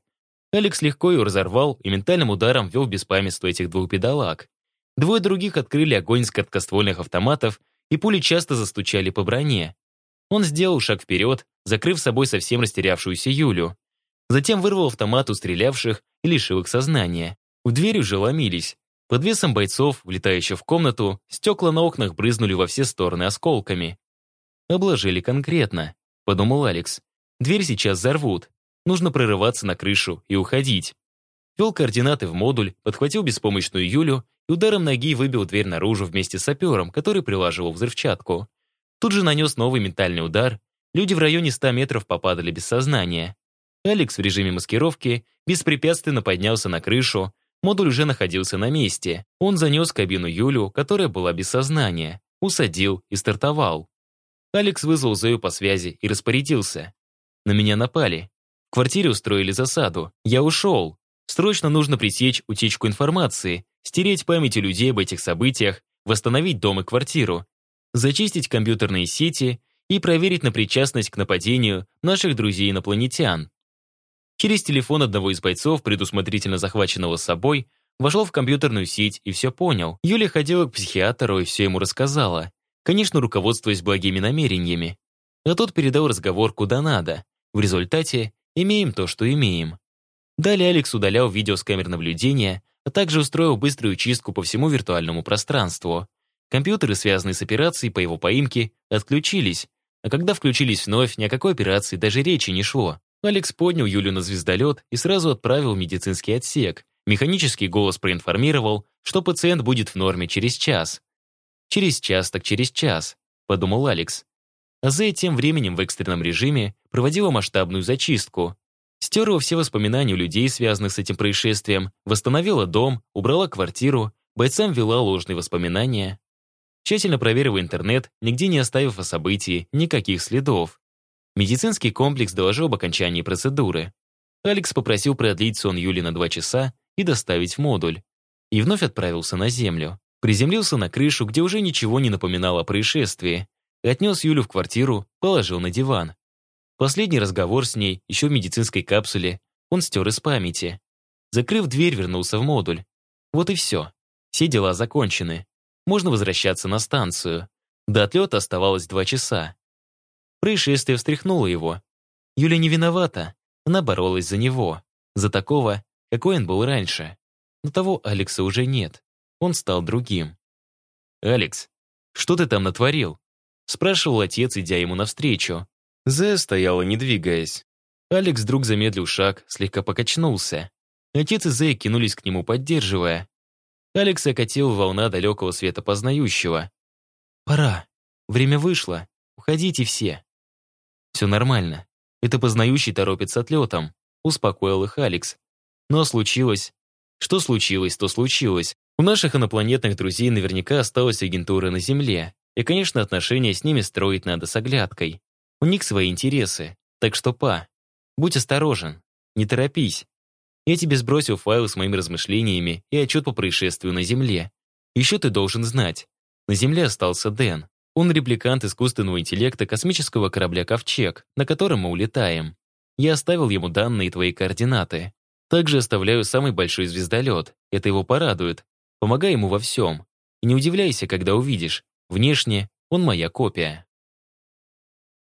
Speaker 1: Алекс легко ее разорвал и ментальным ударом ввел в беспамятство этих двух бедолаг. Двое других открыли огонь с короткоствольных автоматов, и пули часто застучали по броне. Он сделал шаг вперед, закрыв собой совсем растерявшуюся Юлю. Затем вырвал автомат у стрелявших и лишил их сознания. В дверь уже ломились. Под весом бойцов, влетающих в комнату, стекла на окнах брызнули во все стороны осколками. «Обложили конкретно», — подумал Алекс. «Дверь сейчас взорвут. Нужно прорываться на крышу и уходить». Ввел координаты в модуль, подхватил беспомощную Юлю и ударом ноги выбил дверь наружу вместе с сапером, который прилаживал взрывчатку. Тут же нанес новый ментальный удар. Люди в районе 100 метров попадали без сознания. Алекс в режиме маскировки беспрепятственно поднялся на крышу, Модуль уже находился на месте. Он занес кабину Юлю, которая была без сознания, усадил и стартовал. Алекс вызвал Зою по связи и распорядился. На меня напали. В квартире устроили засаду. Я ушел. Срочно нужно пресечь утечку информации, стереть память у людей об этих событиях, восстановить дом и квартиру, зачистить компьютерные сети и проверить на причастность к нападению наших друзей-инопланетян. Через телефон одного из бойцов, предусмотрительно захваченного с собой, вошел в компьютерную сеть и все понял. Юля ходила к психиатру и все ему рассказала. Конечно, руководствуясь благими намерениями. А тот передал разговор куда надо. В результате имеем то, что имеем. Далее Алекс удалял видео с камер наблюдения, а также устроил быструю чистку по всему виртуальному пространству. Компьютеры, связанные с операцией по его поимке, отключились, а когда включились вновь, ни о какой операции даже речи не шло. Алекс поднял Юлю на звездолет и сразу отправил в медицинский отсек. Механический голос проинформировал, что пациент будет в норме через час. «Через час, так через час», — подумал Алекс. А Зэй тем временем в экстренном режиме проводила масштабную зачистку. Стерла все воспоминания у людей, связанных с этим происшествием, восстановила дом, убрала квартиру, бойцам ввела ложные воспоминания. Тщательно проверив интернет, нигде не оставив о событии никаких следов. Медицинский комплекс доложил об окончании процедуры. Алекс попросил продлить сон Юли на два часа и доставить в модуль. И вновь отправился на Землю. Приземлился на крышу, где уже ничего не напоминало о происшествии. Отнес Юлю в квартиру, положил на диван. Последний разговор с ней, еще в медицинской капсуле, он стер из памяти. Закрыв дверь, вернулся в модуль. Вот и все. Все дела закончены. Можно возвращаться на станцию. До отлета оставалось два часа. Происшествие встряхнуло его. Юля не виновата. Она боролась за него. За такого, какой он был раньше. Но того Алекса уже нет. Он стал другим. «Алекс, что ты там натворил?» Спрашивал отец, идя ему навстречу. Зе стояла, не двигаясь. Алекс вдруг замедлил шаг, слегка покачнулся. Отец и Зе кинулись к нему, поддерживая. Алекс окатил волна далекого света познающего. «Пора. Время вышло. Уходите все». «Все нормально. Это познающий торопится отлетом», успокоил их Алекс. Но случилось. Что случилось, то случилось. У наших инопланетных друзей наверняка осталась агентура на Земле. И, конечно, отношения с ними строить надо с оглядкой. У них свои интересы. Так что, па, будь осторожен. Не торопись. Я тебе сбросил файл с моими размышлениями и отчет по происшествию на Земле. Еще ты должен знать. На Земле остался Дэн. Он репликант искусственного интеллекта космического корабля «Ковчег», на котором мы улетаем. Я оставил ему данные и твои координаты. Также оставляю самый большой звездолет. Это его порадует. Помогай ему во всем. И не удивляйся, когда увидишь. Внешне он моя копия.